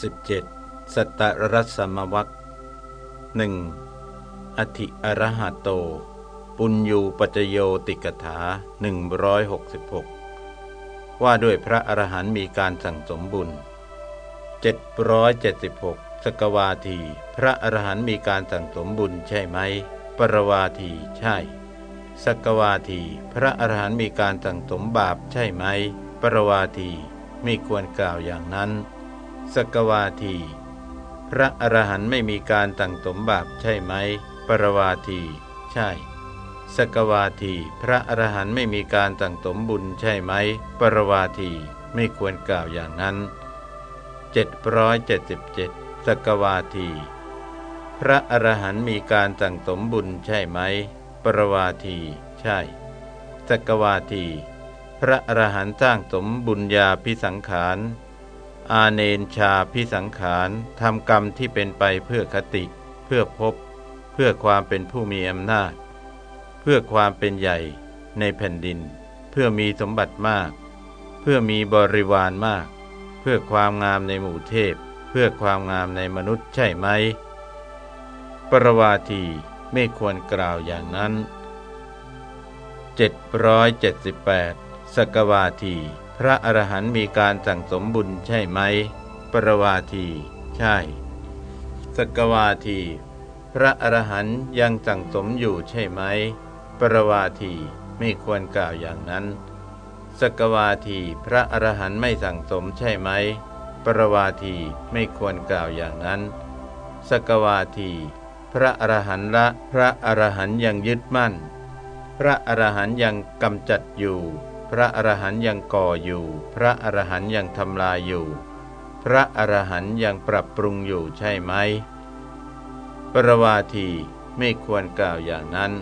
17. สัตตรัสมวัคหนึ่งอธิอรหะโต ปุญญูปัจโยติกถา166 ว่าด้วยพระอรหันต์มีการสั่งสมบุญ 776 สกวาที พระอรหันต์มีการสั่งสมบุญใช่ไหม ปรวาทีใช่ สกวาที พระอรหันต์มีการสั่งสมบาปใช่ไหม ปรวาทีไม่ควรกล่าวอย่างนั้น สกวาที พระอรหันต์ไม่มีการตั้งสมบาปใช่ไหม ปรวาที ใช่ สกวาที พระอรหันต์ไม่มีการตั้งสมบุญใช่ไหม ปรวาที ไม่ควรกล่าวอย่างนั้น 777 สกวาที พระอรหันต์มีการตั้งสมบุญใช่ไหม ปรวาที ใช่ สกวาที พระอรหันต์สร้างสมบุญญาพิสังขาร อาเนนชาพิสังขารทำกรรมที่เป็นไปเพื่อคติ เพื่อพบ เพื่อความเป็นผู้มีอำนาจ เพื่อความเป็นใหญ่ในแผ่นดิน เพื่อมีสมบัติมาก เพื่อมีบริวารมาก เพื่อความงามในหมู่เทพ เพื่อความงามในมนุษย์ใช่ไหม ปรวาทีไม่ควรกล่าวอย่างนั้น 778 สกวาที พระอรหันต์มีการสั่งสมบุญใช่ไหม ปรวาที ใช่ สกวาที พระอรหันต์ยังสั่งสมอยู่ใช่ไหม ปรวาทีไม่ควรกล่าวอย่างนั้น สกวาที พระอรหันต์ไม่สั่งสมใช่ไหม ปรวาทีไม่ควรกล่าวอย่างนั้น สกวาที พระอรหันต์ละพระอรหันต์ยังยึดมั่น พระอรหันต์ยังกำจัดอยู่ พระอรหันต์ยังก่ออยู่ พระอรหันต์ยังทำลายอยู่ พระอรหันต์ยังปรับปรุงอยู่ใช่ไหม ปรวาทีไม่ควรกล่าวอย่างนั้น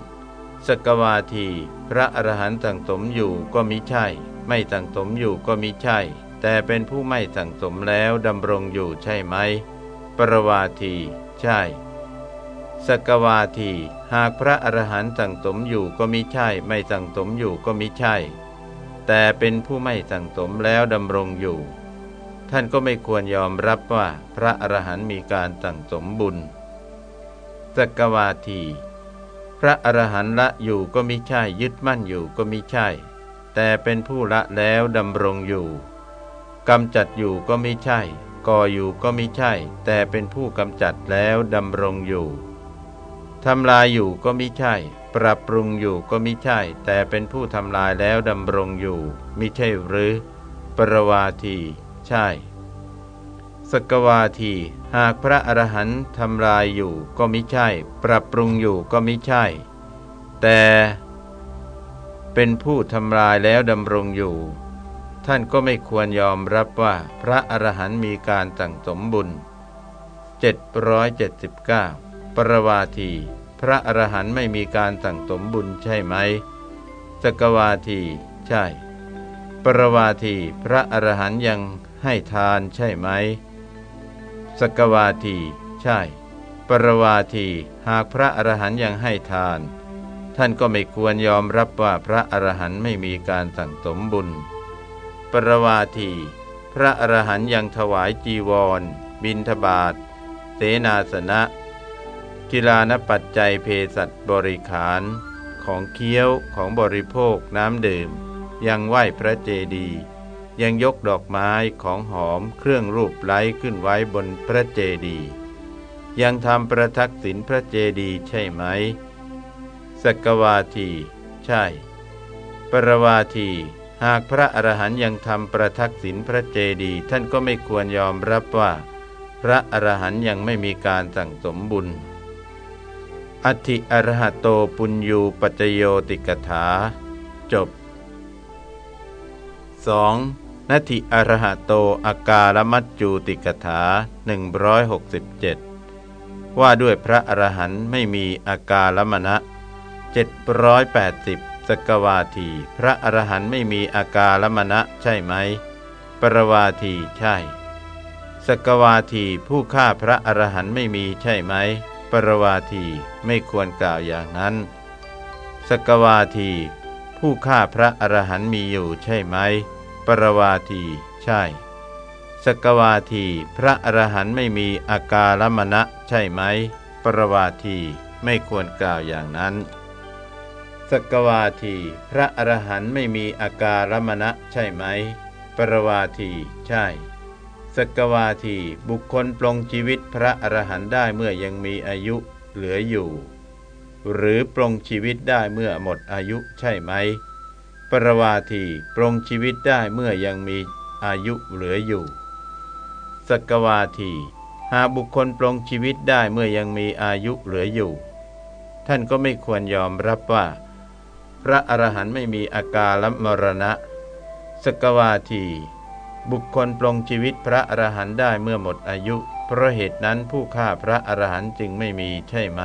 สกวาที พระอรหันต์สังสมอยู่ก็มิใช่ ไม่สังสมอยู่ก็มิใช่ แต่เป็นผู้ไม่สังสมแล้วดำรงอยู่ใช่ไหม ปรวาที ใช่สกวาที หากพระอรหันต์สังสมอยู่ก็มิใช่ ไม่สังสมอยู่ก็มิใช่ แต่เป็นผู้ไม่สั่งสมแล้วดำรงอยู่ ท่านก็ไม่ควรยอมรับว่าพระอรหันต์มีการสั่งสมบุญสกวาที พระอรหันต์ละอยู่ก็มิใช่ยึดมั่นอยู่ก็มิใช่ แต่เป็นผู้ละแล้วดำรงอยู่กำจัดอยู่ก็ไม่ใช่ ก่ออยู่ก็ไม่ใช่ แต่เป็นผู้กำจัดแล้วดำรงอยู่ทำลายอยู่ก็ไม่ใช่ ปรับปรุงอยู่ก็มิใช่ แต่เป็นผู้ทำลายแล้วดำรงอยู่มิใช่หรือ ปรวาที ใช่ สกวาที หากพระอรหันต์ทำลายอยู่ก็มิใช่ ปรับปรุงอยู่ก็มิใช่ แต่เป็นผู้ทำลายแล้วดำรงอยู่ ท่านก็ไม่ควรยอมรับว่าพระอรหันต์มีการตั้งสมบุญ 779 ปรวาที พระอรหันต์ไม่มีการสั่งสมบุญใช่ไหม สกวาที ใช่ ปรวาทีพระอรหันต์ยังให้ทานใช่ไหม สกวาที ใช่ ปรวาทีหากพระอรหันต์ยังให้ทาน ท่านก็ไม่ควรยอมรับว่าพระอรหันต์ไม่มีการสั่งสมบุญ ปรวาที พระอรหันต์ยังถวายจีวร บินทบาทเสนาสนะ กิลานปัจจัยเพสัตบริขาร ของเคี้ยวของบริโภคน้ำดื่ม ยังไหวพระเจดีย์ยังยกดอกไม้ของหอมเครื่องรูปไล้ขึ้นไว้บนพระเจดีย์ยังทำประทักษิณพระเจดีย์ใช่ไหมสกวาที ใช่ ปรวาที หากพระอรหันยังทำประทักษิณพระเจดีย์ท่านก็ไม่ควรยอมรับว่า พระอรหันยังไม่มีการสั่งสมบุญ อธิอรหโตปุญญูปัจโยติกถา จบ 2. นาทิอรหโตอากาลมัจจูติกถา 167 ว่าด้วยพระอรหันต์ไม่มีอากาลมณะ780สกวาที พระอรหันต์ไม่มีอากาลมณะใช่ไหม ปรวาทีใช่สกวาทีผู้ฆ่าพระอรหันต์ไม่มีใช่ไหม ปรวาทีไม่ควรกล่าวอย่างนั้น สกวาที ผู้ฆ่าพระอรหันต์มีอยู่ใช่ไหม ปรวาทีใช่ สกวาทีพระอรหันต์ไม่มีอาการมณะใช่ไหม ปรวาทีไม่ควรกล่าวอย่างนั้น สกวาทีพระอรหันต์ไม่มีอาการมณะใช่ไหม ปรวาทีใช่ สกวาทีบุคคลปลงชีวิตพระอรหันต์ได้เมื่อยังมีอายุเหลืออยู่ หรือปลงชีวิตได้เมื่อหมดอายุใช่ไหม ปรวาทีปลงชีวิตได้เมื่อยังมีอายุเหลืออยู่ สกวาที หากบุคคลปลงชีวิตได้เมื่อยังมีอายุเหลืออยู่ ท่านก็ไม่ควรยอมรับว่า พระอรหันต์ไม่มีอาการลมรณะ สกวาที บุคคลปลงชีวิตพระอรหันต์ได้เมื่อหมดอายุ เพราะเหตุนั้นผู้ฆ่าพระอรหันต์จึงไม่มีใช่ไหม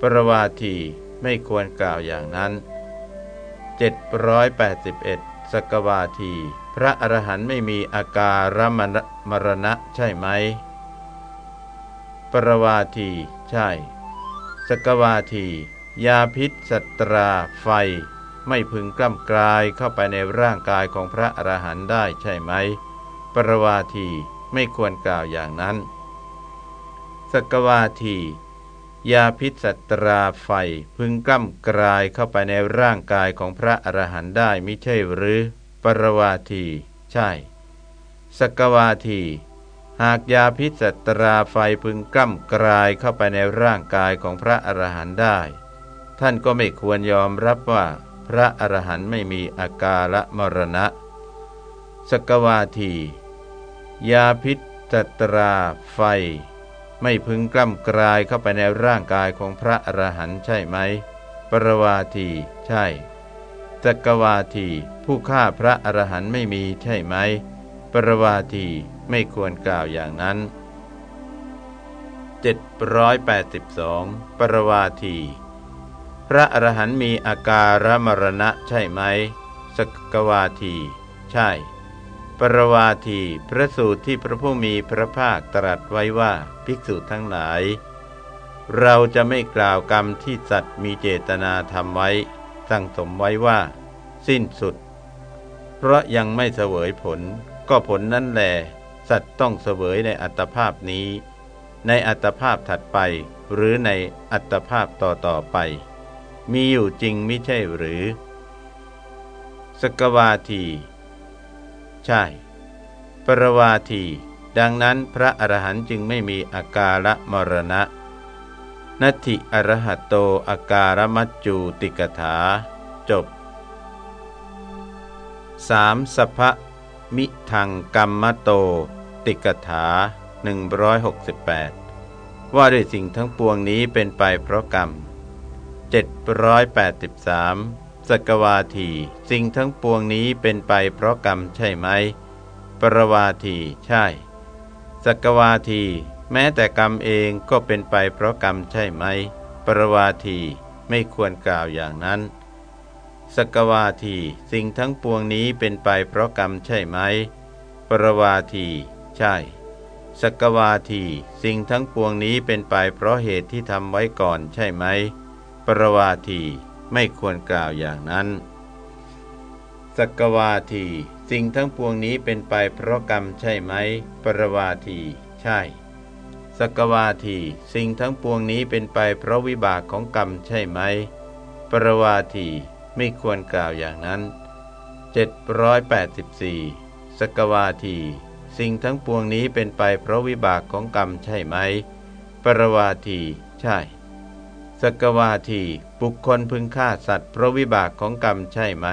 ปรวาทีไม่ควรกล่าวอย่างนั้น 781 สกวาที พระอรหันต์ไม่มีอาการมมรณะใช่ไหม ปรวาทีใช่ สกวาที ยาพิษสัตราไฟ ไม่พึงกล้ำกลายเข้าไปในร่างกายของพระอรหันต์ได้ใช่ไหม ปรวาทีไม่ควรกล่าวอย่างนั้น สกวาที ยาพิษสัตราไฟพึงกล้ำกลายเข้าไปในร่างกายของพระอรหันต์ได้มิใช่หรือ ปรวาที ใช่ สกวาที หากยาพิษสัตราไฟพึงกล้ำกลายเข้าไปในร่างกายของพระอรหันต์ได้ ท่านก็ไม่ควรยอมรับว่า ระอรหันต์ไม่มีอาการละมรณะ สกวาที ยาพิษสัตราไฟ ไม่พึงกล้ำกลายเข้าไปในร่างกายของพระอรหันต์ใช่ไหม ปรวาทีใช่สกวาที ผู้ฆ่าพระอรหันต์ไม่มีใช่ไหม ปรวาทีไม่ควรกล่าวอย่างนั้น 782 ปรวาที พระอรหันต์มีอาการมรณะใช่ไหมสกวาที ใช่ ปรวาทีพระสูตรที่พระผู้มีพระภาคตรัสไว้ว่าภิกษุทั้งหลาย เราจะไม่กล่าวกรรมที่สัตว์มีเจตนาทำไว้ตั้งสมไว้ว่า สิ้นสุด เพราะยังไม่เสวยผล ก็ผลนั้นแหลสัตว์ต้องเสวยในอัตภาพนี้ ในอัตภาพถัดไป หรือในอัตภาพต่อต่อไป มีอยู่จริงไม่ใช่หรือ สกวาที ใช่ ปรวาที ดังนั้นพระอรหันต์จึงไม่มีอาการะมรณะนัตถิอรหัตโตอาการมัจจูติกถา จบ 3. สภมิทังกรรมโต ติกถา 168 ว่าด้วยสิ่งทั้งปวงนี้เป็นไปเพราะกรรม 783สกวาที สิ่งทั้งปวงนี้เป็นไปเพราะกรรมใช่ไหม ปรวาทีใช่สกวาที แม้แต่กรรมเองก็เป็นไปเพราะกรรมใช่ไหม ปรวาทีไม่ควรกล่าวอย่างนั้นสกวาที สิ่งทั้งปวงนี้เป็นไปเพราะกรรมใช่ไหม ปรวาที ใช่สกวาที สิ่งทั้งปวงนี้เป็นไปเพราะเหตุที่ทำไว้ก่อนใช่ไหม รวาทีไม่ควรกล่าวอย่างนั้นสกวาที สิ่งทั้งปวงนี้เป็นไปเพราะกรรมใช่ไหม ปรวาที ใช่สกวาที สิ่งทั้งปวงนี้เป็นไปเพราะวิบากของกรรมใช่ไหม ปรวาทีไม่ควรกล่าวอย่างนั้น 784สกวาที สิ่งทั้งปวงนี้เป็นไปเพราะวิบากของกรรมใช่ไหม ปรวาที ใช่ สกวาทีบุคคลพึงฆ่าสัตว์เพราะวิบากของกรรมใช่ไหม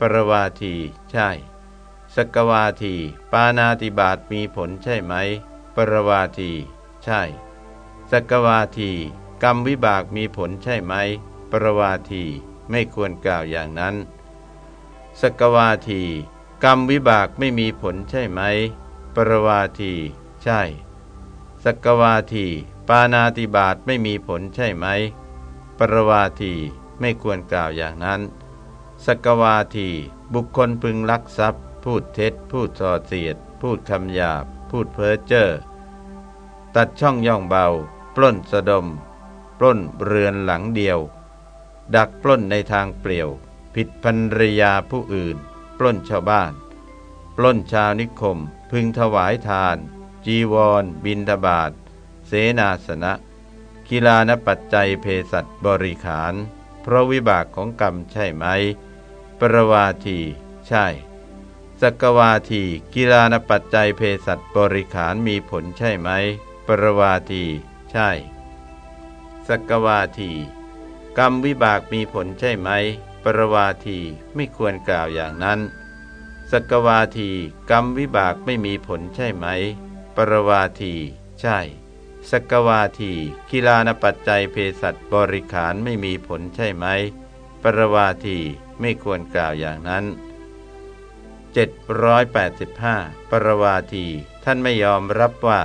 ปรวาทีใช่ สกวาที ปานาติบาตมีผลใช่ไหม ปรวาทีใช่ สกวาที กรรมวิบากมีผลใช่ไหม ปรวาทีไม่ควรกล่าวอย่างนั้น สกวาที กรรมวิบากไม่มีผลใช่ไหม ปรวาที ใช่ สกวาทีปานาติบาตไม่มีผลใช่ไหม ปรวาทีไม่ควรกล่าวอย่างนั้น สกวาที บุคคลพึงลักทรัพย์ พูดเท็จ พูดส่อเสียด พูดคำหยาบ พูดเพ้อเจ้อ ตัดช่องย่องเบา ปล้นสะดม ปล้นเรือนหลังเดียว ดักปล้นในทางเปลี่ยว ผิดภรรยาผู้อื่น ปล้นชาวบ้าน ปล้นชาวนิคม พึงถวายทาน จีวร บินทบาทเสนาสนะกีฬานปัจจัยเพสัตบริขาร เพราะวิบากของกรรมใช่ไหม ปรวาที ใช่ สกวาทีกีฬานปัจจัยเพสัตบริขารมีผลใช่ไหม ปรวาที ใช่ สกวาที กรรมวิบากมีผลใช่ไหม ปรวาทีไม่ควรกล่าวอย่างนั้น สกวาที กรรมวิบากไม่มีผลใช่ไหม ปรวาที ใช่ สกวาทีกีฬานปัจจัยเพสัตบริขารไม่มีผลใช่ไหม ปรวาทีไม่ควรกล่าวอย่างนั้น 785 ปรวาที ท่านไม่ยอมรับว่า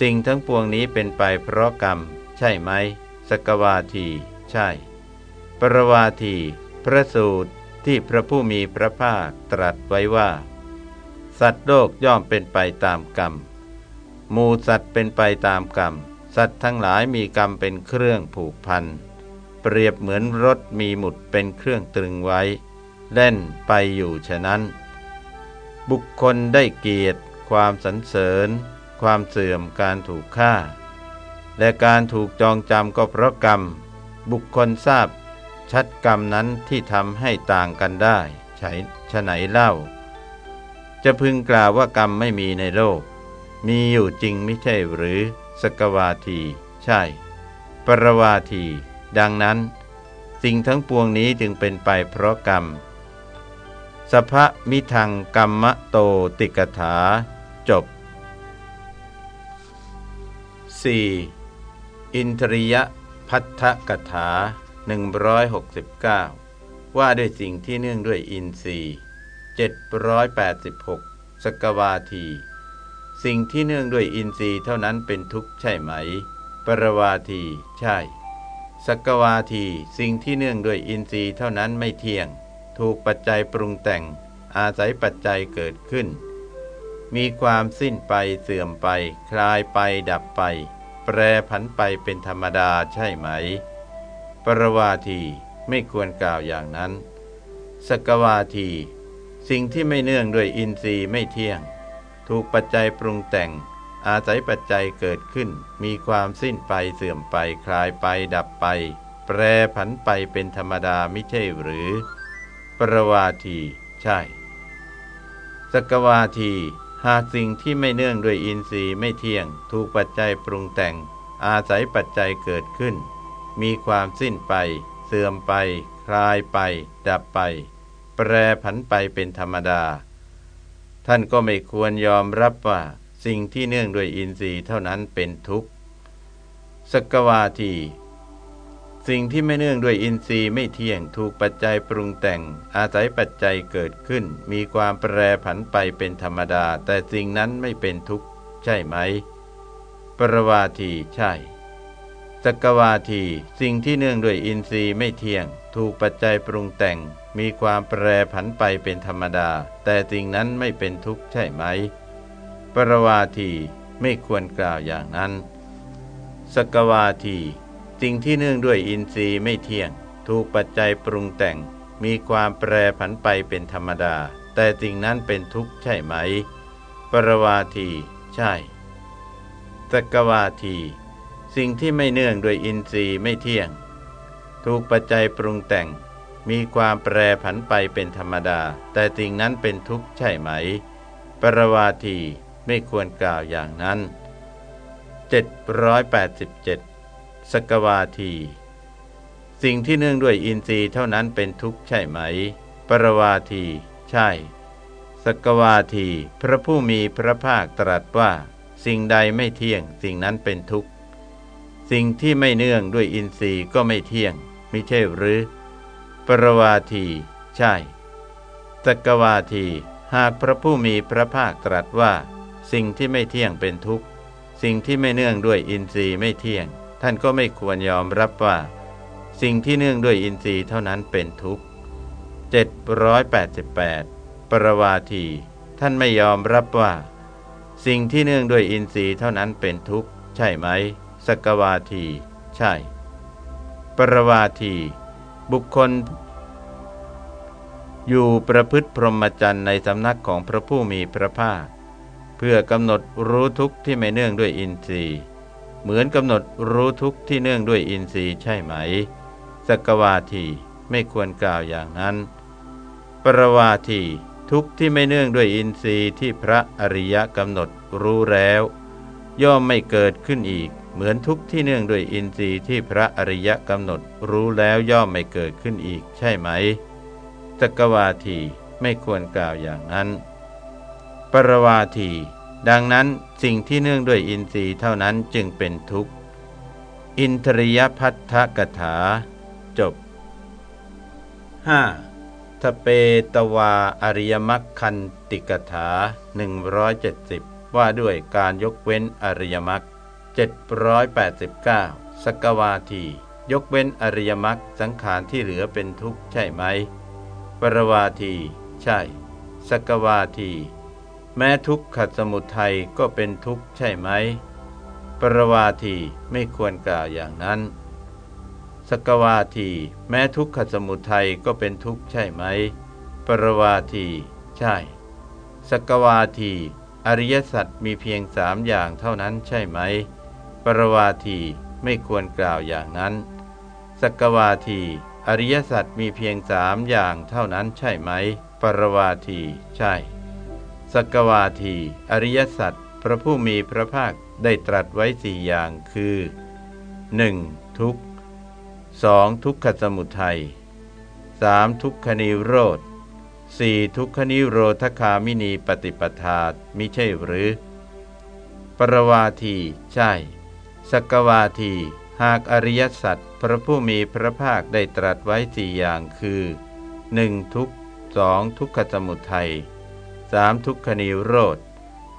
สิ่งทั้งปวงนี้เป็นไปเพราะกรรม ใช่ไหม สกวาที ใช่ ปรวาที พระสูตรที่พระผู้มีพระภาคตรัสไว้ว่า สัตว์โลกย่อมเป็นไปตามกรรม มูสัตว์เป็นไปตามกรรม สัตว์ทั้งหลายมีกรรมเป็นเครื่องผูกพัน เปรียบเหมือนรถมีหมุดเป็นเครื่องตรึงไว้ เล่นไปอยู่ฉะนั้น บุคคลได้เกียรติ ความสรรเสริญ ความเสื่อมการถูกฆ่า และการถูกจองจำก็เพราะกรรม บุคคลทราบ ชัดกรรมนั้นที่ทำให้ต่างกันได้ใช้ฉไหนเล่า จะพึงกล่าวว่ากรรมไม่มีในโลก มีอยู่จริงไม่ใช่หรือ สกวาที ใช่ ปรวาที ดังนั้น สิ่งทั้งปวงนี้จึงเป็นไปเพราะกรรม สภะมิทังกรรมโตติกถา จบ 4. อินทริยพัทธกถา 169 ว่าด้วยสิ่งที่เนื่องด้วยอินทรีย์786 สกวาที สิ่งที่เนื่องด้วยอินทรีย์เท่านั้นเป็นทุกข์ใช่ไหม ปรวาที ใช่สกวาที สิ่งที่เนื่องด้วยอินทรีย์เท่านั้นไม่เที่ยง ถูกปัจจัยปรุงแต่ง อาศัยปัจจัยเกิดขึ้น มีความสิ้นไปเสื่อมไป คลายไปดับไป แปรผันไปเป็นธรรมดาใช่ไหม ปรวาทีไม่ควรกล่าวอย่างนั้น สกวาที สิ่งที่ไม่เนื่องด้วยอินทรีย์ไม่เที่ยง ถูกปัจจัยปรุงแต่ง อาศัยปัจจัยเกิดขึ้น มีความสิ้นไปเสื่อมไปคลายไปดับไป แปรผันไปเป็นธรรมดาไม่ใช่หรือ ปรวาทีใช่ สกวาที หากสิ่งที่ไม่เนื่องด้วยอินทรีย์ไม่เที่ยง ถูกปัจจัยปรุงแต่ง อาศัยปัจจัยเกิดขึ้น มีความสิ้นไป เสื่อมไป คลายไป ดับไป แปรผันไปเป็นธรรมดา ท่านก็ไม่ควรยอมรับว่าสิ่งที่เนื่องด้วยอินทรีย์เท่านั้นเป็นทุกข์สกวาที สิ่งที่ไม่เนื่องด้วยอินทรีย์ไม่เที่ยงถูกปัจจัยปรุงแต่ง อาศัยปัจจัยเกิดขึ้น มีความแปรผันไปเป็นธรรมดา แต่สิ่งนั้นไม่เป็นทุกข์ใช่ไหม ปรวาทีใช่ สกวาที สิ่งที่เนื่องด้วยอินทรีย์ไม่เที่ยง ถูกปัจจัยปรุงแต่ง มีความแปรผันไปเป็นธรรมดา แต่สิ่งนั้นไม่เป็นทุกข์ใช่ไหม ปรวาทีไม่ควรกล่าวอย่างนั้นสกวาที สิ่งที่เนื่องด้วยอินทรีย์ไม่เที่ยง ถูกปัจจัยปรุงแต่ง มีความแปรผันไปเป็นธรรมดา แต่สิ่งนั้นเป็นทุกข์ใช่ไหม ปรวาที ใช่สกวาที สิ่งที่ไม่เนื่องโดยอินทรีย์ไม่เที่ยง ถูกปัจจัยปรุงแต่ง มีความแปรผันไปเป็นธรรมดา แต่สิ่งนั้นเป็นทุกข์ใช่ไหม ปรวาทีไม่ควรกล่าวอย่างนั้น 787 สกวาที สิ่งที่เนื่องด้วยอินทรีย์เท่านั้นเป็นทุกข์ใช่ไหม ปรวาที ใช่ สกวาที พระผู้มีพระภาคตรัสว่า สิ่งใดไม่เที่ยง สิ่งนั้นเป็นทุกข์ สิ่งที่ไม่เนื่องด้วยอินทรีย์ก็ไม่เที่ยงม่ใช่หรือ ปรวาที ใช่สกวาที หากพระผู้มีพระภาคตรัสว่า สิ่งที่ไม่เที่ยงเป็นทุกข์ สิ่งที่ไม่เนื่องด้วยอินทรีย์ไม่เที่ยง ท่านก็ไม่ควรยอมรับว่า สิ่งที่เนื่องด้วยอินทรีย์เท่านั้นเป็นทุกข์ 788 ปรวาที ท่านไม่ยอมรับว่า สิ่งที่เนื่องด้วยอินทรีย์เท่านั้นเป็นทุกข์ ใช่ไหม สกวาที ใช่ ปรวาที บุคคล อยู่ประพฤติพรหมจรรย์ในสำนักของพระผู้มีพระภาค เพื่อกำหนดรู้ทุกข์ที่ไม่เนื่องด้วยอินทรีย์ เหมือนกำหนดรู้ทุกข์ที่เนื่องด้วยอินทรีย์ใช่ไหม สกวาทีไม่ควรกล่าวอย่างนั้น ปรวาทีทุกข์ที่ไม่เนื่องด้วยอินทรีย์ที่พระอริยะกำหนดรู้แล้ว ย่อมไม่เกิดขึ้นอีก เหมือนทุกที่เนื่องด้วยอินทรีย์ที่พระอริยะกำหนดรู้แล้วย่อมไม่เกิดขึ้นอีกใช่ไหมสกวาทีไม่ควรกล่าวอย่างนั้น ปรวาที ดังนั้นสิ่งที่เนื่องด้วยอินทรีย์เท่านั้นจึงเป็นทุกข์ อินทริยพัทธกถา จบ 5. ทเปตวาอริยมัคคันติกถา 170 ว่าด้วยการยกเว้นอริยมรรค 789 สกวาที ยกเว้นอริยมรรคสังขารที่เหลือเป็นทุกข์ใช่ไหม ปรวาที ใช่ สกวาที แม้ทุกขสมุทัยก็เป็นทุกข์ใช่ไหม ปรวาทีไม่ควรกล่าวอย่างนั้น สกวาที แม้ทุกขสมุทัยก็เป็นทุกข์ใช่ไหม ปรวาที ใช่ สกวาที อริยสัจมีเพียงสามอย่างเท่านั้นใช่ไหม ปรวาทีไม่ควรกล่าวอย่างนั้น สกวาที อริยสัจมีเพียงสามอย่างเท่านั้นใช่ไหม ปรวาที ใช่ สกวาที อริยสัจพระผู้มีพระภาคได้ตรัสไว้สี่อย่างคือ 1. ทุกข์ 2. ทุกขสมุทัย 3. ทุกขนิโรธ 4. ทุกขนิโรธคามินีปฏิปทามิใช่หรือ ปรวาที ใช่ สกวาที หากอริยสัจพระผู้มีพระภาคได้ตรัสไว้สี่อย่างคือ 1. ทุกสองทุกขสมุทัยสามทุกขนิโรธ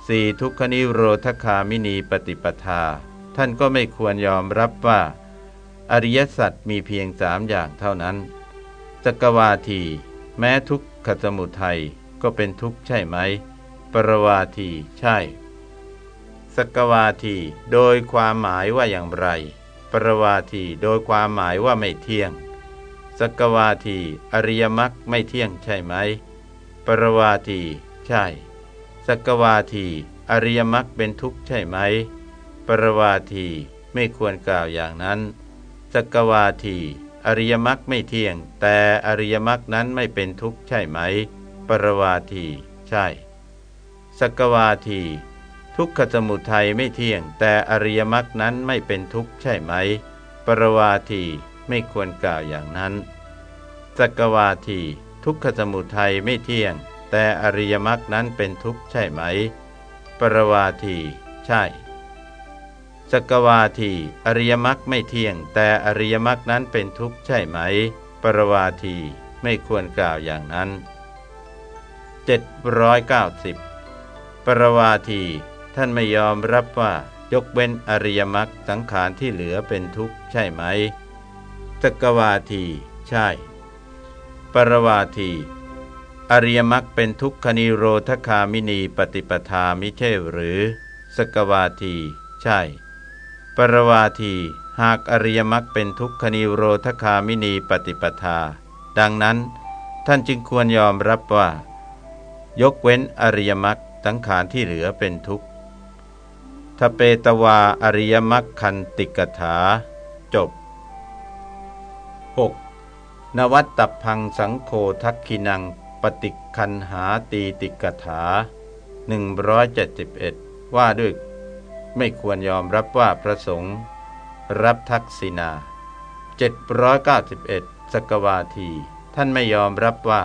สี่ทุกขนิโรธคามินีปฏิปทา ท่านก็ไม่ควรยอมรับว่า อริยสัจมีเพียงสามอย่างเท่านั้น สกวาที แม้ทุกขสมุทัยก็เป็นทุกข์ใช่ไหม ปรวาทีใช่ สกวาทีโดยความหมายว่าอย่างไร ปรวาทีโดยความหมายว่าไม่เที่ยง สกวาทีอริยมรรคไม่เที่ยงใช่ไหม ปรวาที ใช่ สกวาที อริยมรรคเป็นทุกข์ใช่ไหม ปรวาทีไม่ควรกล่าวอย่างนั้น สกวาที อริยมรรคไม่เที่ยง แต่อริยมรรคนั้นไม่เป็นทุกข์ใช่ไหม ปรวาที ใช่ สกวาที ทุกขสมุทัยไม่เที่ยง แต่อริยมรรคนั้นไม่เป็นทุกข์ใช่ไหม ปรวาทีไม่ควรกล่าวอย่างนั้นสกวาทีทุกขสมุทัยไม่เที่ยง แต่อริยมรรคนั้นเป็นทุกข์ใช่ไหม ปรวาทีใช่สกวาทีอริยมรรคไม่เที่ยง แต่อริยมรรคนั้นเป็นทุกข์ใช่ไหม ปรวาทีไม่ควรกล่าวอย่างนั้น790ปรวาที ท่านไม่ยอมรับว่ายกเว้นอริยมรรคสังขารที่เหลือเป็นทุกข์ใช่ไหมสกวาที ใช่ ปรวาที อริยมรรคเป็นทุกขนิโรธคามินีปฏิปทามิใช่หรือ สกวาที ใช่ ปรวาที หากอริยมรรคเป็นทุกขนิโรธคามินีปฏิปทา ดังนั้น ท่านจึงควรยอมรับว่า ยกเว้นอริยมรรคสังขารที่เหลือเป็นทุกข์ ทเปตวาอริยมรรคคันติกถา จบ 6. นวัตตพังสังโฆทักขินังปฏิคันหาตีติกถา 171 ว่าด้วยไม่ควรยอมรับว่าพระสงฆ์รับทักษินา791สกวาที ท่านไม่ยอมรับว่า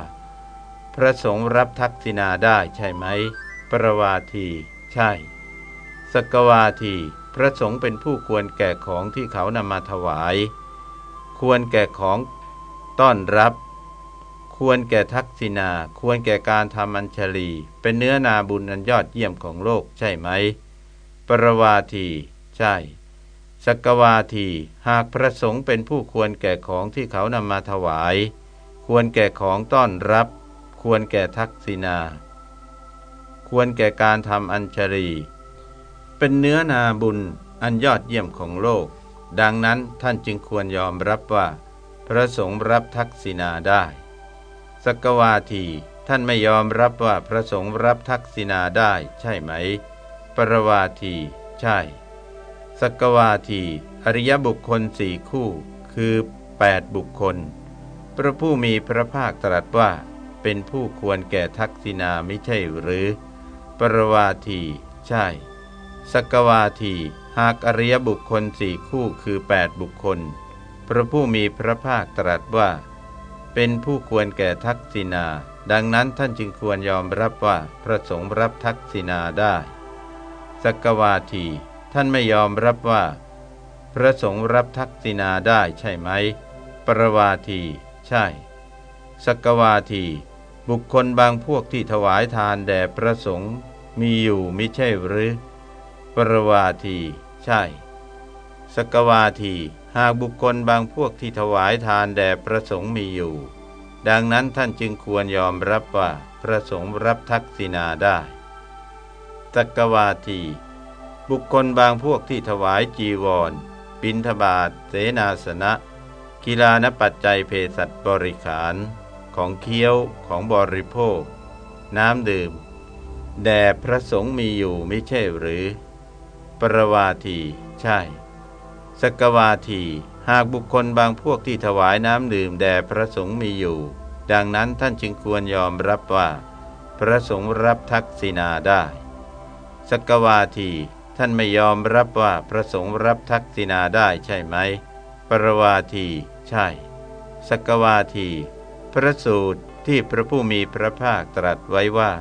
พระสงฆ์รับทักษินาได้ใช่ไหม ประวาที ใช่ สกวาที พระสงฆ์เป็นผู้ควรแก่ของที่เขานำมาถวาย ควรแก่ของต้อนรับ ควรแก่ทักษินาควรแก่การทำอัญชลี เป็นเนื้อนาบุญอันยอดเยี่ยมของโลกใช่ไหม ปรวาที ใช่สกวาที หากพระสงฆ์เป็นผู้ควรแก่ของที่เขานำมาถวาย ควรแก่ของต้อนรับ ควรแก่ทักษินาควรแก่การทำอัญชลี เป็นเนื้อนาบุญอันยอดเยี่ยมของโลก ดังนั้นท่านจึงควรยอมรับว่า พระสงฆ์รับทักษิณาได้สกวาทีท่านไม่ยอมรับว่าพระสงฆ์รับทักษิณาได้ใช่ไหม ปรวาที ใช่สกวาที อริยบุคคลสี่คู่ คือ 8 บุคคล พระผู้มีพระภาคตรัสว่า เป็นผู้ควรแก่ทักษิณาไม่ใช่หรือ ปรวาที ใช่ สกวาทีหากอริยบุคคลสี่คู่คือ 8 บุคคล พระผู้มีพระภาคตรัสว่า เป็นผู้ควรแก่ทักษิณาดังนั้นท่านจึงควรยอมรับว่าพระสงฆ์รับทักษิณาได้สกวาทีท่านไม่ยอมรับว่า พระสงฆ์รับทักษิณาได้ใช่ไหม ปรวาที ใช่สกวาที บุคคลบางพวกที่ถวายทานแด่พระสงฆ์มีอยู่มิใช่หรือ ปรวาที ใช่ สกวาที หากบุคคลบางพวกที่ถวายทานแด่พระสงฆ์มีอยู่ ดังนั้นท่านจึงควรยอมรับว่าพระสงฆ์รับทักษิณาได้ตกวาที บุคคลบางพวกที่ถวายจีวร บินทบาทเสนาสนะกีฬานปัจจัยเพสัตบริขาร ของเคี้ยวของบริโภค น้ำดื่ม แด่พระสงฆ์มีอยู่ไม่ใช่หรือ ปรวาที ใช่ สกวาที หากบุคคลบางพวกที่ถวายน้ำดื่มแด่พระสงฆ์มีอยู่ ดังนั้นท่านจึงควรยอมรับว่า พระสงฆ์รับทักษิณาได้ สกวาที ท่านไม่ยอมรับว่าพระสงฆ์รับทักษิณาได้ใช่ไหม ปรวาที ใช่ สกวาที พระสูตรที่พระผู้มีพระภาคตรัสไว้ว่า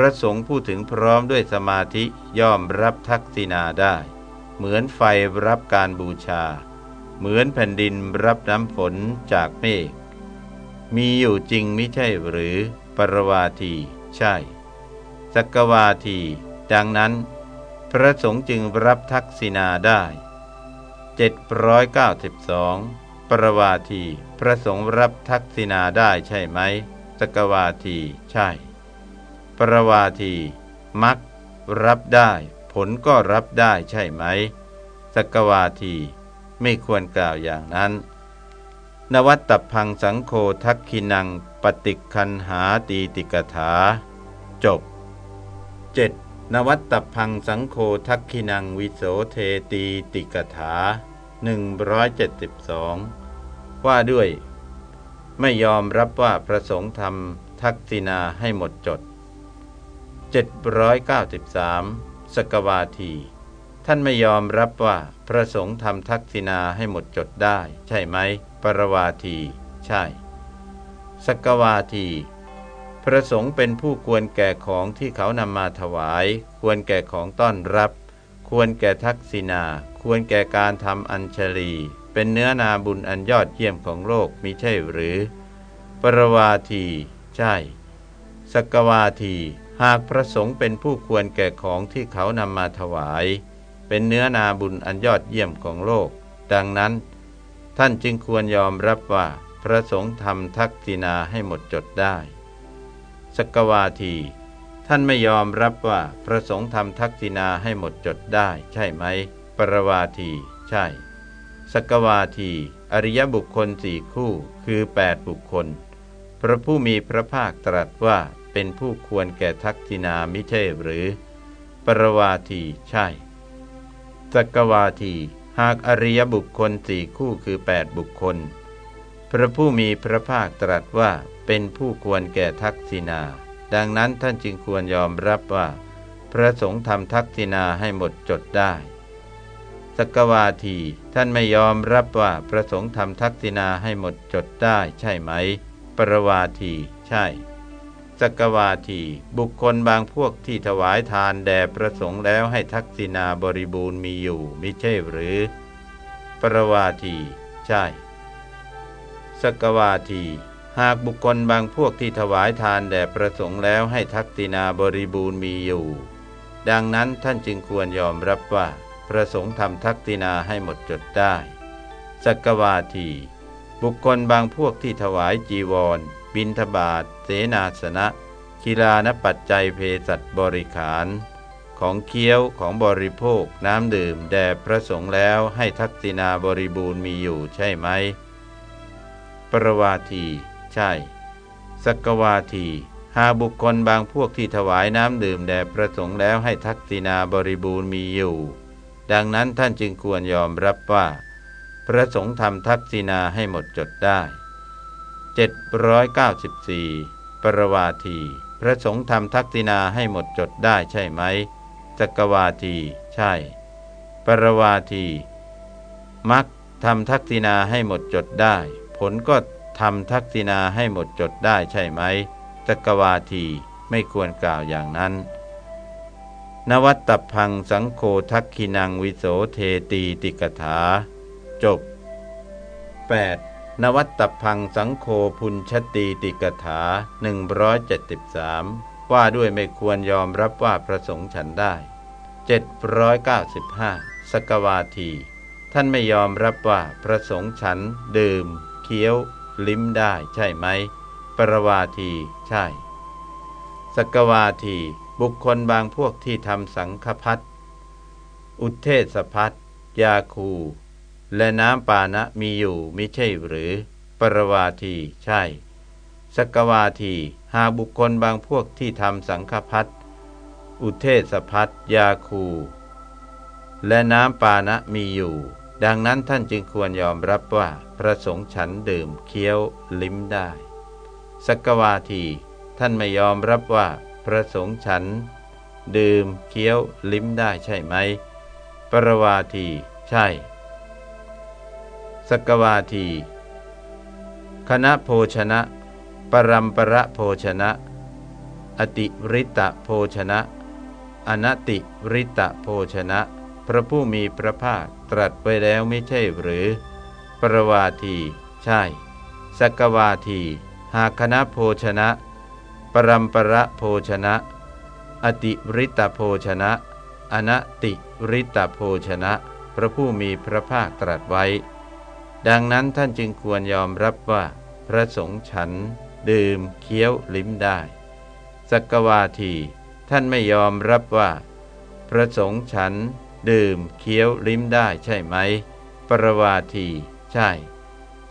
ระสงฆ์ผู้ถึงพร้อมด้วยสมาธิย่อมรับทักษิณาได้ เหมือนไฟรับการบูชา เหมือนแผ่นดินรับน้ำฝนจากเมฆมีอยู่จริงไม่ใช่หรือปรวาทีใช่สักวาที ดังนั้น พระสงฆ์จึงรับทักษิณาได้ 792 ปรวาที พระสงฆ์รับทักษิณาได้ใช่ไหมสกวาทีใช่ ปรวาทีมักรับได้ ผลก็รับได้ใช่ไหมสกวาทีไม่ควรกล่าวอย่างนั้น นวัตตพังสังโฆทักขินังปฏิคันหาตีติกถา จบ 7. นวัตตพังสังโฆทักขินังวิโสเทตีติกถา 172 ว่าด้วย ไม่ยอมรับว่าประสงค์ทำทักษินาให้หมดจด 793 สกวาที ท่านไม่ยอมรับว่าพระสงฆ์ทำทักษิณาให้หมดจดได้ ใช่ไหม ปรวาที ใช่ สกวาที พระสงฆ์เป็นผู้ควรแก่ของที่เขานำมาถวาย ควรแก่ของต้อนรับ ควรแก่ทักษิณา ควรแก่การทำอัญชลี เป็นเนื้อนาบุญอันยอดเยี่ยมของโลกมิใช่หรือ ปรวาที ใช่ สกวาที หากพระสงฆ์เป็นผู้ควรแก่ของที่เขานำมาถวาย เป็นเนื้อนาบุญอันยอดเยี่ยมของโลก ดังนั้น ท่านจึงควรยอมรับว่าพระสงฆ์ทำทักษินาให้หมดจดได้ สกวาที ท่านไม่ยอมรับว่าพระสงฆ์ทำทักษินาให้หมดจดได้ ใช่ไหม ปรวาที ใช่ สกวาที อริยบุคคลสี่คู่คือ 8 บุคคล พระผู้มีพระภาคตรัสว่า เป็นผู้ควรแก่ทักษินามิใช่หรือ ปรวาทีใช่สกวาทีหากอริยบุคคลสี่คู่คือ 8 บุคคล พระผู้มีพระภาคตรัสว่าเป็นผู้ควรแก่ทักษิณาดังนั้นท่านจึงควรยอมรับว่า พระสงฆ์ทำทักษิณาให้หมดจดได้สกวาทีท่านไม่ยอมรับว่าพระสงฆ์ทำทักษิณาให้หมดจดได้ใช่ไหม ปรวาทีใช่ สกวาที บุคคลบางพวกที่ถวายทานแด่ประสงค์แล้วให้ทักษิณาบริบูรณ์มีอยู่มิใช่หรือ ปรวาที ใช่ สกวาที หากบุคคลบางพวกที่ถวายทานแด่ประสงค์แล้วให้ทักษิณาบริบูรณ์มีอยู่ ดังนั้นท่านจึงควรยอมรับว่า ประสงค์ทำทักษิณาให้หมดจดได้สกวาที บุคคลบางพวกที่ถวายจีวร บินทบาทเสนาสนะกีฬานปัจจัยเพสัตบริขาร ของเคี้ยวของบริโภคน้ำดื่มแด่พระสงฆ์แล้วให้ทักษิณาบริบูรณ์มีอยู่ใช่ไหม ปรวาที ใช่ สกวาที หากบุคคลบางพวกที่ถวายน้ำดื่มแด่พระสงฆ์แล้วให้ทักษิณาบริบูรณ์มีอยู่ ดังนั้นท่านจึงควรยอมรับว่า พระสงฆ์ทำทักษิณาให้หมดจดได้ 794 ปรวาที พระสงฆ์ทำทักษิณาให้หมดจดได้ใช่ไหมจักวาที ใช่ ปรวาทีมักทำทักษิณาให้หมดจดได้ ผลก็ทำทักษิณาให้หมดจดได้ใช่ไหมตกวาทีไม่ควรกล่าวอย่างนั้น นวัตตพังสังโฆทักขินังวิโสเทตีติกถา จบ 8. นวัตตพังสังโฆพุญชตีติกถา 173 ว่าด้วยไม่ควรยอมรับว่าประสงค์ฉันได้ 795 สกวาที ท่านไม่ยอมรับว่าประสงค์ฉัน ดื่ม เคี้ยว ลิ้มได้ใช่ไหม ปรวาทีใช่ สกวาที บุคคลบางพวกที่ทำสังฆพัดอุเทศพัดยาคู และน้ำปานะมีอยู่มิใช่หรือ ปรวาทีใช่ สกวาทีหากบุคคลบางพวกที่ทำสังฆพัดอุเทศพัดยาคู และน้ำปานะมีอยู่ ดังนั้นท่านจึงควรยอมรับว่าพระสงฆ์ฉันดื่มเคี้ยวลิ้มได้ สกวาที ท่านไม่ยอมรับว่าพระสงฆ์ฉัน ดื่มเคี้ยวลิ้มได้ใช่ไหม ปรวาที ใช่ สกวาที คณะโภชนะ ปรัมประโภชนะ อติริตะโภชนะ อนติริตะโภชนะ พระผู้มีพระภาคตรัสไว้แล้วไม่ใช่หรือ ปรวาที ใช่สกวาที หากคณะโภชนะ ปรัมประโภชนะ อติริตโภชนะ อนติริตโภชนะ พระผู้มีพระภาคตรัสไว้ ดังนั้นท่านจึงควรยอมรับว่า พระสงฆ์ฉัน ดื่มเคี้ยวลิ้มได้ สักวาที ท่านไม่ยอมรับว่า พระสงฆ์ฉัน ดื่มเคี้ยวลิ้มได้ใช่ไหม ปรวาที ใช่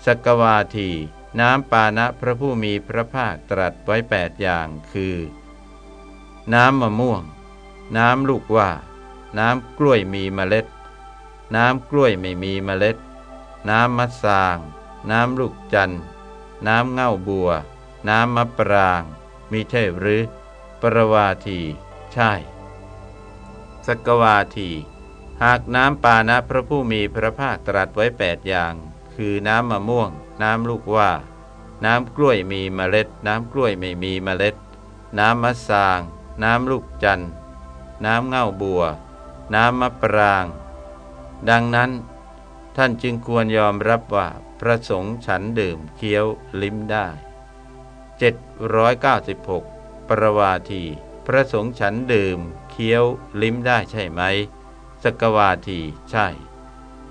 สักวาที น้ำปานะพระผู้มีพระภาคตรัสไว้แปดอย่างคือ น้ำมะม่วง น้ำลูกว่า น้ำกล้วยมีเมล็ด น้ำกล้วยไม่มีเมล็ด น้ำมะสาง น้ำลูกจันน้ำเง่าบัว น้ำมะปราง มีใช่หรือ ปรวาที ใช่ สกวาที หากน้ำปานะพระผู้มีพระภาคตรัสไว้แปดอย่าง คือน้ำมะม่วง น้ำลูกว่า น้ำกล้วยมีเมล็ด น้ำกล้วยไม่มีเมล็ด น้ำมะสาง น้ำลูกจันน้ำเง่าบัว น้ำมะปราง ดังนั้น ท่านจึงควรยอมรับว่าพระสงฆ์ฉันดื่มเคี้ยวลิ้มได้ 796 ปรวาที พระสงฆ์ฉันดื่มเคี้ยวลิ้มได้ใช่ไหม สกวาทีใช่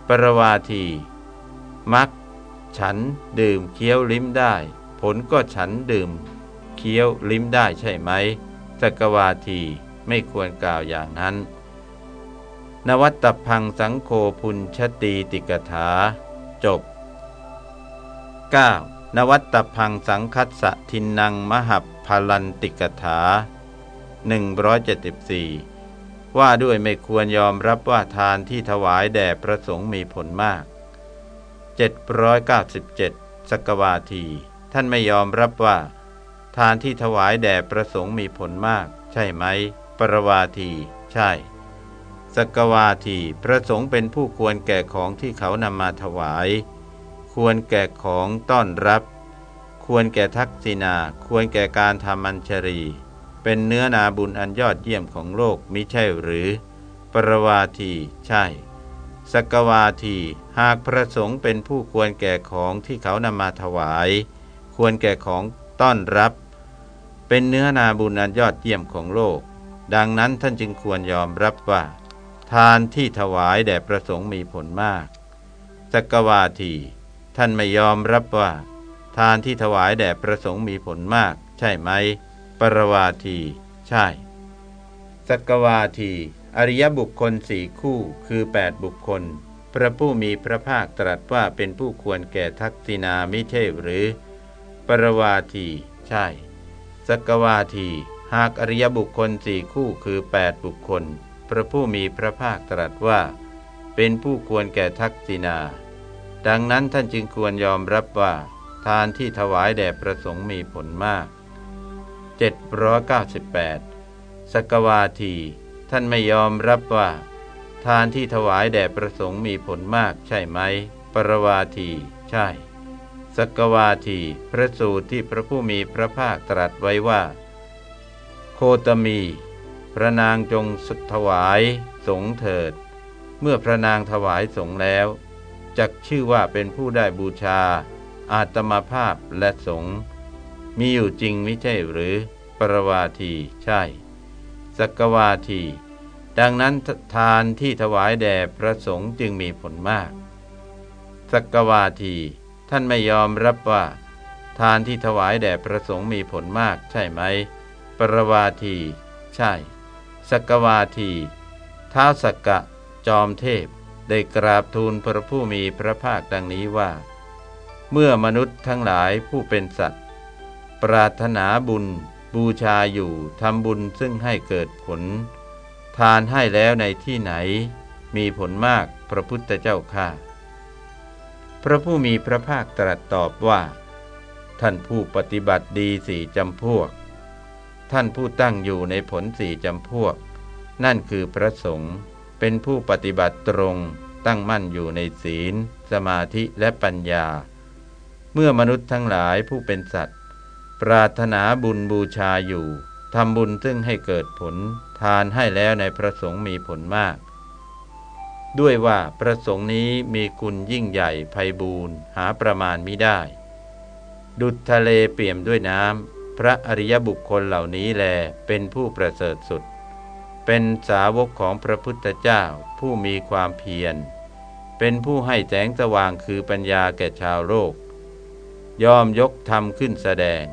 ปรวาทีมักฉันดื่มเคี้ยวลิ้มได้ ผลก็ฉันดื่มเคี้ยวลิ้มได้ใช่ไหมสกวาทีไม่ควรกล่าวอย่างนั้น นวัตพังสังโฆพุญชตีติกถา จบ 9. นวัตพังสังคัสสะทินังมหับพลันติกถา 174 ว่าด้วยไม่ควรยอมรับว่าทานที่ถวายแด่พระสงฆ์มีผลมาก 797 สกวาที ท่านไม่ยอมรับว่า ทานที่ถวายแด่ประสงค์มีผลมาก ใช่ไหม ปรวาที ใช่ สกวาทีพระสงฆ์เป็นผู้ควรแก่ของที่เขานำมาถวาย ควรแก่ของต้อนรับ ควรแก่ทักษิณาควรแก่การทำมัญชรี เป็นเนื้อนาบุญอันยอดเยี่ยมของโลกมิใช่หรือ ปรวาทีใช่สกวาทีหากพระสงฆ์เป็นผู้ควรแก่ของที่เขานำมาถวาย ควรแก่ของต้อนรับ เป็นเนื้อนาบุญอันยอดเยี่ยมของโลก ดังนั้นท่านจึงควรยอมรับว่าานที่ถวายแด่พระสงฆ์มีผลมาก สกวาที ท่านไม่ยอมรับว่า ทานที่ถวายแด่พระสงฆ์มีผลมาก ใช่ไหม ปรวาที ใช่ สกวาที อริยบุคคลสี่คู่คือ 8 บุคคล พระผู้มีพระภาคตรัสว่าเป็นผู้ควรแก่ทักษิณามิใช่หรือ ปรวาที ใช่ สกวาที หากอริยบุคคลสี่คู่คือ 8 บุคคล ระผู้มีพระภาคตรัสว่า เป็นผู้ควรแก่ทักษิณาดังนั้นท่านจึงควรยอมรับว่า ทานที่ถวายแด่ประสงค์มีผลมาก 798 สกวาที ท่านไม่ยอมรับว่า ทานที่ถวายแด่ประสงค์มีผลมากใช่ไหม ปรวาที ใช่ สกวาที พระสูตรที่พระผู้มีพระภาคตรัสไว้ว่า โคตมี พระนางจงสถวายสงเถิด เมื่อพระนางถวายสงแล้วจักชื่อว่าเป็นผู้ได้บูชา อาตมาภาพและสงมีอยู่จริงไม่ใช่หรือ ปรวาทีใช่สกวาที ดังนั้นทานที่ถวายแด่พระสงฆ์จึงมีผลมากสกวาที ท่านไม่ยอมรับว่า ทานที่ถวายแด่พระสงฆ์มีผลมากใช่ไหม ปรวาที ใช่ สกวาทีท้าสกกะจอมเทพ ได้กราบทูลพระผู้มีพระภาคดังนี้ว่า เมื่อมนุษย์ทั้งหลายผู้เป็นสัตว์ ปรารถนาบุญ บูชาอยู่ทำบุญซึ่งให้เกิดผล ทานให้แล้วในที่ไหน มีผลมากพระพุทธเจ้าข้าพระผู้มีพระภาคตรัสตอบว่า ท่านผู้ปฏิบัติดีสี่จำพวก ท่านผู้ตั้งอยู่ในผลสี่จำพวก นั่นคือพระสงฆ์เป็นผู้ปฏิบัติตรงตั้งมั่นอยู่ในศีล สมาธิและปัญญา เมื่อมนุษย์ทั้งหลายผู้เป็นสัตว์ ปรารถนาบุญบูชาอยู่ทำบุญซึ่งให้เกิดผล ทานให้แล้วในพระสงฆ์มีผลมาก ด้วยว่าพระสงฆ์นี้มีคุณยิ่งใหญ่ไพบูรณ์หาประมาณมิได้ ดุจทะเลเปี่ยมด้วยน้ำ พระอริยบุคคลเหล่านี้แลเป็นผู้ประเสริฐสุด เป็นสาวกของพระพุทธเจ้าผู้มีความเพียร เป็นผู้ให้แสงสว่างคือปัญญาแก่ชาวโลกยอมยกธรรมขึ้นแสดง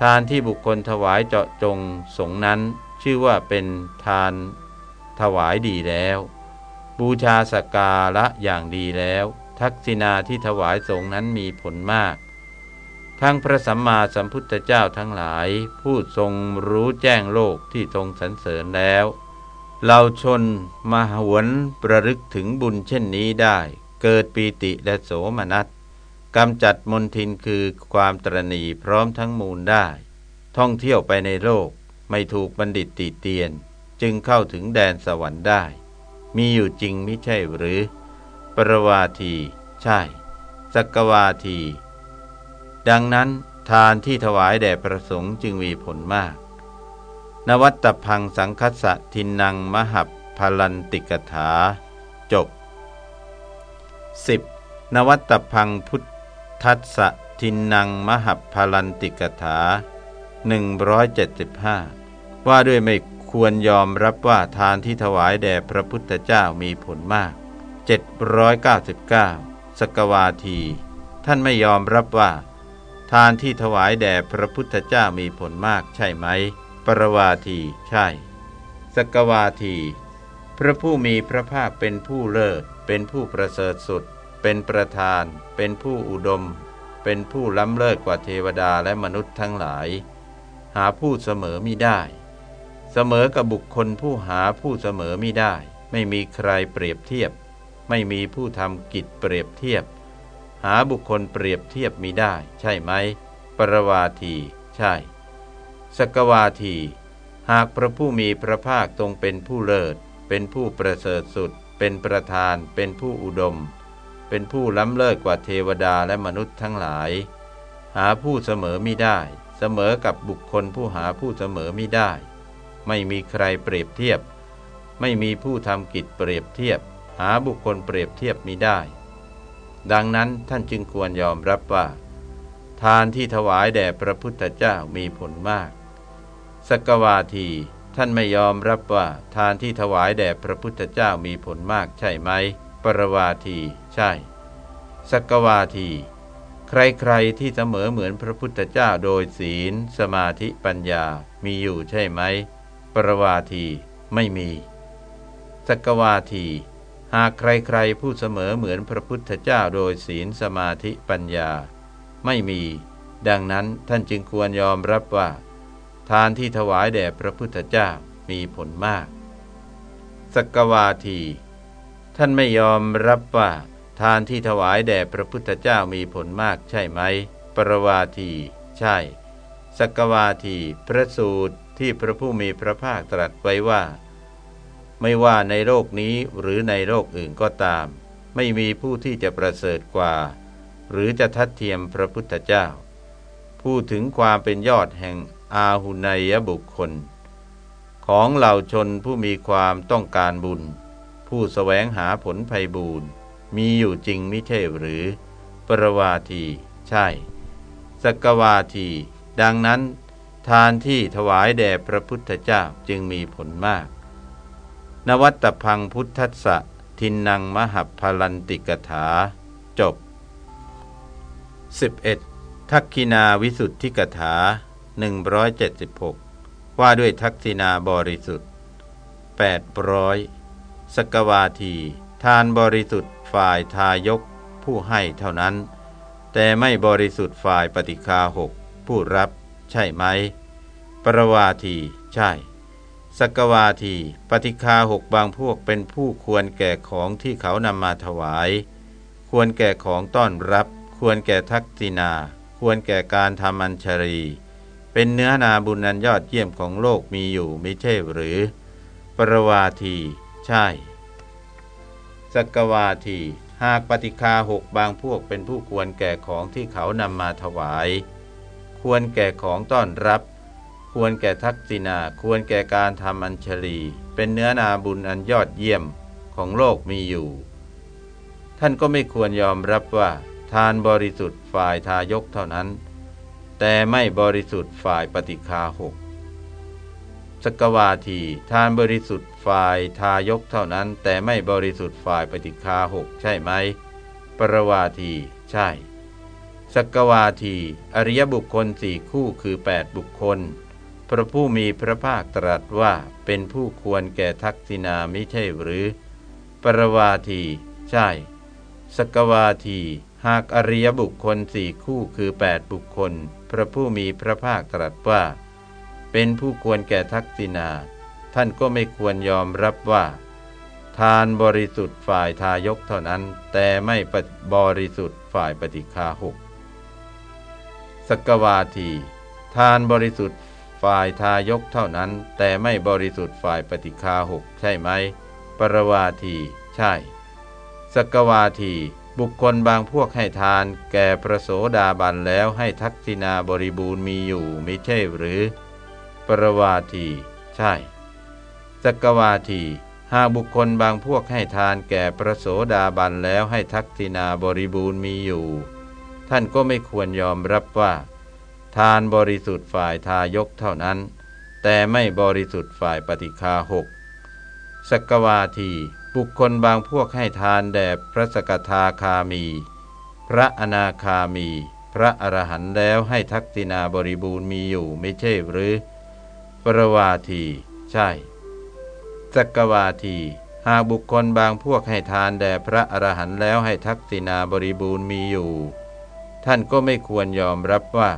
ทานที่บุคคลถวายเจาะจงสงนั้นชื่อว่าเป็นทานถวายดีแล้ว บูชาสกการะอย่างดีแล้ว ทักษิณาที่ถวายสงนั้นมีผลมาก ทั้งพระสัมมาสัมพุทธเจ้าทั้งหลาย ผู้ทรงรู้แจ้งโลกที่ทรงสรรเสริญแล้วเราชนมาหวนประลึกถึงบุญเช่นนี้ได้ เกิดปีติและโสมนัสกำจัดมนทินคือความตรณีพร้อมทั้งมูลได้ ท่องเที่ยวไปในโลกไม่ถูกบัณฑิตติเตียน จึงเข้าถึงแดนสวรรค์ได้ มีอยู่จริงไม่ใช่หรือ ปรวาที ใช่ สกวาที ดังนั้นทานที่ถวายแด่พระสงฆ์จึงมีผลมาก นวัตพังสังคัสสะทินังมหับพลันติกถา จบ 10. นวัตพังพุทธัสสะทินังมหับพลันติกถา 175 ว่าด้วยไม่ควรยอมรับว่าทานที่ถวายแด่พระพุทธเจ้ามีผลมาก 799 สกวาที ท่านไม่ยอมรับว่า ทานที่ถวายแด่พระพุทธเจ้ามีผลมากใช่ไหม ปรวาทีใช่ สกวาที พระผู้มีพระภาคเป็นผู้เลิศ เป็นผู้ประเสริฐสุด เป็นประธาน เป็นผู้อุดม เป็นผู้ล้ำเลิศกว่าเทวดาและมนุษย์ทั้งหลาย หาผู้เสมอมิได้ เสมอกับบุคคลผู้หาผู้เสมอมิได้ ไม่มีใครเปรียบเทียบ ไม่มีผู้ทำกิจเปรียบเทียบ หาบุคคลเปรียบเทียบมีได้ ใช่ไหม ปรวาที ใช่ สกวาที หากพระผู้มีพระภาคทรงเป็นผู้เลิศ เป็นผู้ประเสริฐสุด เป็นประธาน เป็นผู้อุดม เป็นผู้ล้ำเลิศกว่าเทวดาและมนุษย์ทั้งหลาย หาผู้เสมอมิได้ เสมอกับบุคคลผู้หาผู้เสมอมิได้ ไม่มีใครเปรียบเทียบ ไม่มีผู้ทำกิจเปรียบเทียบ หาบุคคลเปรียบเทียบมิได้ ดังนั้นท่านจึงควรยอมรับว่า ทานที่ถวายแด่พระพุทธเจ้ามีผลมาก สกวาที ท่านไม่ยอมรับว่า ทานที่ถวายแด่พระพุทธเจ้ามีผลมากใช่ไหม ปรวาที ใช่ สกวาที ใครๆที่เสมอเหมือนพระพุทธเจ้าโดยศีล สมาธิปัญญามีอยู่ใช่ไหม ปรวาที ไม่มี สกวาที หากใครๆผู้เสมอเหมือนพระพุทธเจ้าโดยศีลสมาธิปัญญา ไม่มี ดังนั้นท่านจึงควรยอมรับว่า ทานที่ถวายแด่พระพุทธเจ้ามีผลมากสกวาที ท่านไม่ยอมรับว่า ทานที่ถวายแด่พระพุทธเจ้ามีผลมากใช่ไหม ปรวาที ใช่สกวาที พระสูตรที่พระผู้มีพระภาคตรัสไว้ว่า ไม่ว่าในโลกนี้หรือในโลกอื่นก็ตาม ไม่มีผู้ที่จะประเสริฐกว่า หรือจะทัดเทียมพระพุทธเจ้า พูดถึงความเป็นยอดแห่งอาหุนยบุคคล ของเหล่าชนผู้มีความต้องการบุญ ผู้สแสวงหาผลภัยบูรณ์มีอยู่จริงม่ใช่หรือ ปรวาที ใช่ สกวาที ดังนั้น ทานที่ถวายแด่พระพุทธเจ้าจึงมีผลมาก นวัตพังพุทธัสสะทินังมหัพลันติกถา จบ 11. ทักคินาวิสุทธิกถา 176 ว่าด้วยทักษินาบริสุทธิ์800สกวาที ทานบริสุทธิ์ฝ่ายทายกผู้ให้เท่านั้น แต่ไม่บริสุทธิ์ฝ่ายปฏิคาหกผู้รับ ใช่ไหม ปรวาที ใช่ สกวาทีปฏิคาหกบางพวกเป็นผู้ควรแก่ของที่เขานำมาถวาย ควรแก่ของต้อนรับ ควรแก่ทักษินา ควรแก่การทำอัญชรี เป็นเนื้อนาบุญนันยอดเยี่ยมของโลกมีอยู่ไม่ใช่หรือ ปรวาที ใช่ สกวาที หากปฏิคาหกบางพวกเป็นผู้ควรแก่ของที่เขานำมาถวาย ควรแก่ของต้อนรับ ควรแก่ทักษิณาควรแก่การทำอัญชลี เป็นเนื้อนาบุญอันยอดเยี่ยมของโลกมีอยู่ ท่านก็ไม่ควรยอมรับว่า ทานบริสุทธิ์ฝ่ายทายกเท่านั้น แต่ไม่บริสุทธิ์ฝ่ายปฏิคาหกสกวาทีทานบริสุทธิ์ฝ่ายทายกเท่านั้น แต่ไม่บริสุทธิ์ฝ่ายปฏิคาหกใช่ไหม ปรวาที ใช่สกวาที อริยบุคคลสี่คู่คือ 8 บุคคล พระผู้มีพระภาคตรัสว่าเป็นผู้ควรแก่ทักษิณาม่ใช่หรือ ปรวาที ใช่ สกวาที หากอริยบุคคลสี่คู่คือ 8 บุคคล พระผู้มีพระภาคตรัสว่า เป็นผู้ควรแก่ทักษิณา ท่านก็ไม่ควรยอมรับว่า ทานบริสุทธิ์ฝ่ายทายกเท่านั้น แต่ไม่บริสุทธิ์ฝ่ายปฏิคาหกสกวาที ทานบริสุทธิ์ ฝ่ายทายกเท่านั้น แต่ไม่บริสุทธิ์ฝ่ายปฏิคาหกใช่ไหม ปรวาที ใช่ สกวาที บุคคลบางพวกให้ทาน แก่ประโสดาบันแล้วให้ทักษิณาบริบูรณ์มีอยู่ไม่ใช่หรือ ปรวาที ใช่ สกวาที หากบุคคลบางพวกให้ทานแก่ประโสดาบันแล้วให้ทักษินาบริบูรณ์มีอยู่ ท่านก็ไม่ควรยอมรับว่า ทานบริสุทธิ์ฝ่ายทายกเท่านั้น แต่ไม่บริสุทธิ์ฝ่ายปฏิคาหกสกวาทีบุคคลบางพวกให้ทานแด่พระสกทาคามี พระอนาคามี พระอรหันต์แล้วให้ทักษินาบริบูรณ์มีอยู่ไม่ใช่หรือ ปรวาที ใช่สกวาที หากบุคคลบางพวกให้ทานแด่พระอรหันต์แล้วให้ทักษิณาบริบูรณ์มีอยู่ ท่านก็ไม่ควรยอมรับว่า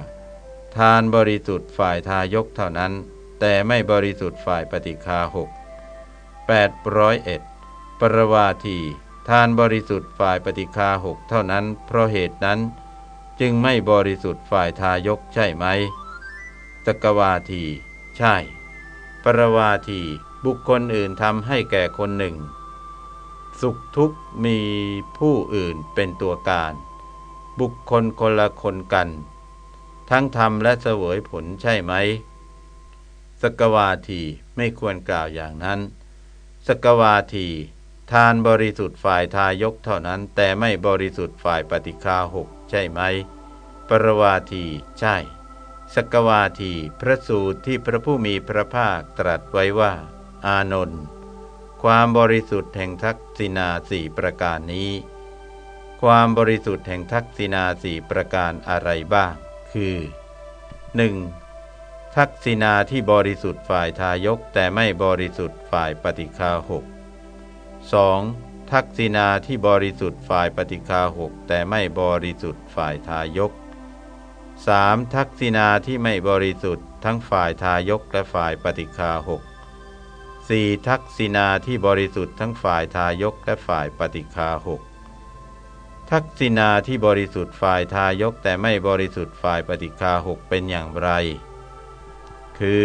ทานบริสุทธิ์ฝ่ายทายกเท่านั้น แต่ไม่บริสุทธิ์ฝ่ายปฏิคาหกแปดร้อยเอ็ดปรวาที ทานบริสุทธิ์ฝ่ายปฏิคาหกเท่านั้น เพราะเหตุนั้น จึงไม่บริสุทธิ์ฝ่ายทายกใช่ไหมตกวาที ใช่ ปรวาทีบุคคลอื่นทำให้แก่คนหนึ่ง สุขทุกข์มีผู้อื่นเป็นตัวการ บุคคลคนละคนกัน ทั้งทำและเสวยผลใช่ไหมสกวาทีไม่ควรกล่าวอย่างนั้นสกวาที ทานบริสุทธิ์ฝ่ายทายกเท่านั้น แต่ไม่บริสุทธิ์ฝ่ายปฏิคาหกใช่ไหม ปรวาทีใช่สกวาทีพระสูตรที่พระผู้มีพระภาคตรัสไว้ว่า อานนท์ความบริสุทธิ์แห่งทักษิณาสี่ประการนี้ ความบริสุทธิ์แห่งทักษิณาสี่ประการอะไรบ้าง คือ 1. ทักษิณาที่บริสุทธิ์ฝ่ายทายกแต่ไม่บริสุทธิ์ฝ่ายปฏิคาหก 2. ทักษิณาที่บริสุทธิ์ฝ่ายปฏิคาหกแต่ไม่บริสุทธิ์ฝ่ายทายก 3. ทักษิณาที่ไม่บริสุทธิ์ทั้งฝ่ายทายกและฝ่ายปฏิคาหก 4. ทักษิณาที่บริสุทธิ์ทั้งฝ่ายทายกและฝ่ายปฏิคาหก ทักษิณาที่บริสุทธิ์ฝ่ายทายกแต่ไม่บริสุทธิ์ฝ่ายปฏิคาหกเป็นอย่างไร คือ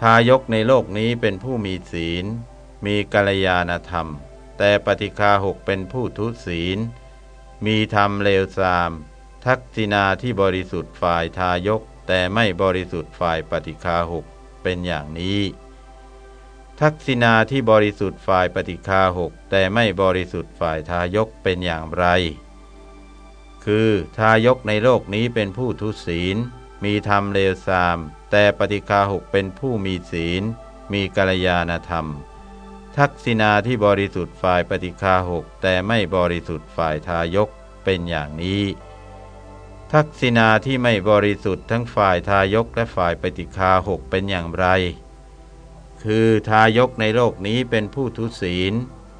ทายกในโลกนี้เป็นผู้มีศีล มีกัลยาณธรรม แต่ปฏิคาหกเป็นผู้ทุศีล มีธรรมเลวทราม ทักษิณาที่บริสุทธิ์ฝ่ายทายกแต่ไม่บริสุทธิ์ฝ่ายปฏิคาหกเป็นอย่างนี้ ทักษิณาที่บริสุทธิ์ฝ่ายปฏิคาหกแต่ไม่บริสุทธิ์ฝ่ายทายกเป็นอย่างไร คือทายกในโลกนี้เป็นผู้ทุศีล มีธรรมเลวทราม แต่ปฏิคาหกเป็นผู้มีศีล มีกัลยาณธรรม ทักษิณาที่บริสุทธิ์ฝ่ายปฏิคาหกแต่ไม่บริสุทธิ์ฝ่ายทายกเป็นอย่างนี้ ทักษิณาที่ไม่บริสุทธิ์ทั้งฝ่ายทายกและฝ่ายปฏิคาหกเป็นอย่างไร คือทายกในโลกนี้เป็นผู้ทุศีล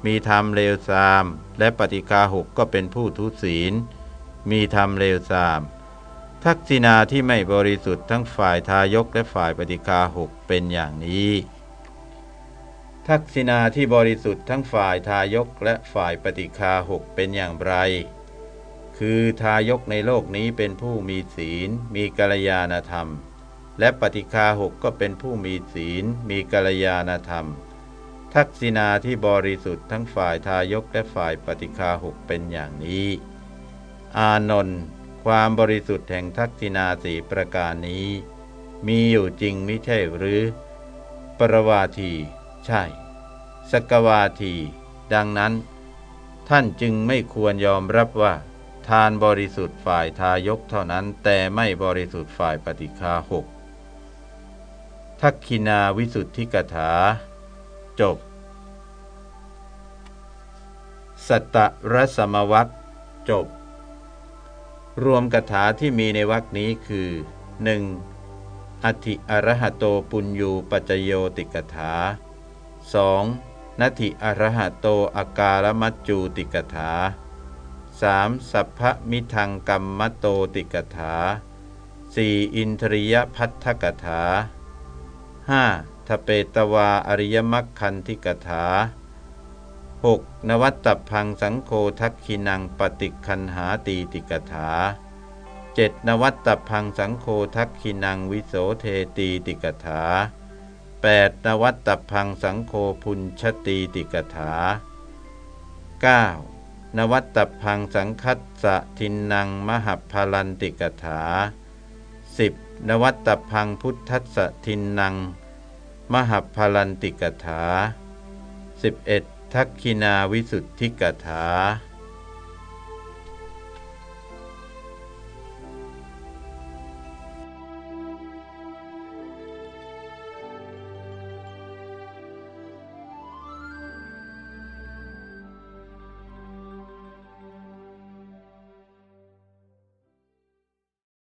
มีธรรมเลวทราม และปฏิคาหกก็เป็นผู้ทุศีล มีธรรมเลวทราม ทักษิณาที่ไม่บริสุทธิ์ทั้งฝ่ายทายกและฝ่ายปฏิคาหกเป็นอย่างนี้ ทักษิณาที่บริสุทธิ์ทั้งฝ่ายทายกและฝ่ายปฏิคาหกเป็นอย่างไร คือทายกในโลกนี้เป็นผู้มีศีล มีกัลยาณธรรม และปฏิคาหกก็เป็นผู้มีศีล มีกัลยาณธรรม ทักษิณาที่บริสุทธิ์ทั้งฝ่ายทายกและฝ่ายปฏิคาหกเป็นอย่างนี้ อานนท์ความบริสุทธิ์แห่งทักษิณาสีประการนี้ มีอยู่จริงไม่ใช่หรือ ปรวาที ใช่ สกวาที ดังนั้น ท่านจึงไม่ควรยอมรับว่า ทานบริสุทธิ์ฝ่ายทายกเท่านั้น แต่ไม่บริสุทธิ์ฝ่ายปฏิคาหก ทักคินาวิสุทธิกถา จบ สัตตรสมวัตจบ รวมกถาที่มีในวรคนี้คือ 1. อธิอรหโตปุญญูปัจโยติกถา 2. นัติอรหโตอากาลมัจจูติกถา 3. สัพพมิทังกัมมโตติกถา 4. อินทริยพัทธกถา 5. ทเปตวาอริยมัคคันธิกถา 6. นวัตตพังสังโฆทักขินังปฏิคันหาตีติกถา 7. นวัตตพังสังโฆทักขินังวิโสเทตีติกถา 8. นวัตตพังสังโฆพุญชตีติกถา 9. นวัตตพังสังคัตสะทินนางมหัพลันติกถา 10. นวัตตพังพุทธัสทินนางมหัพลันติกถา 11. ทักขินาวิสุทธิกถา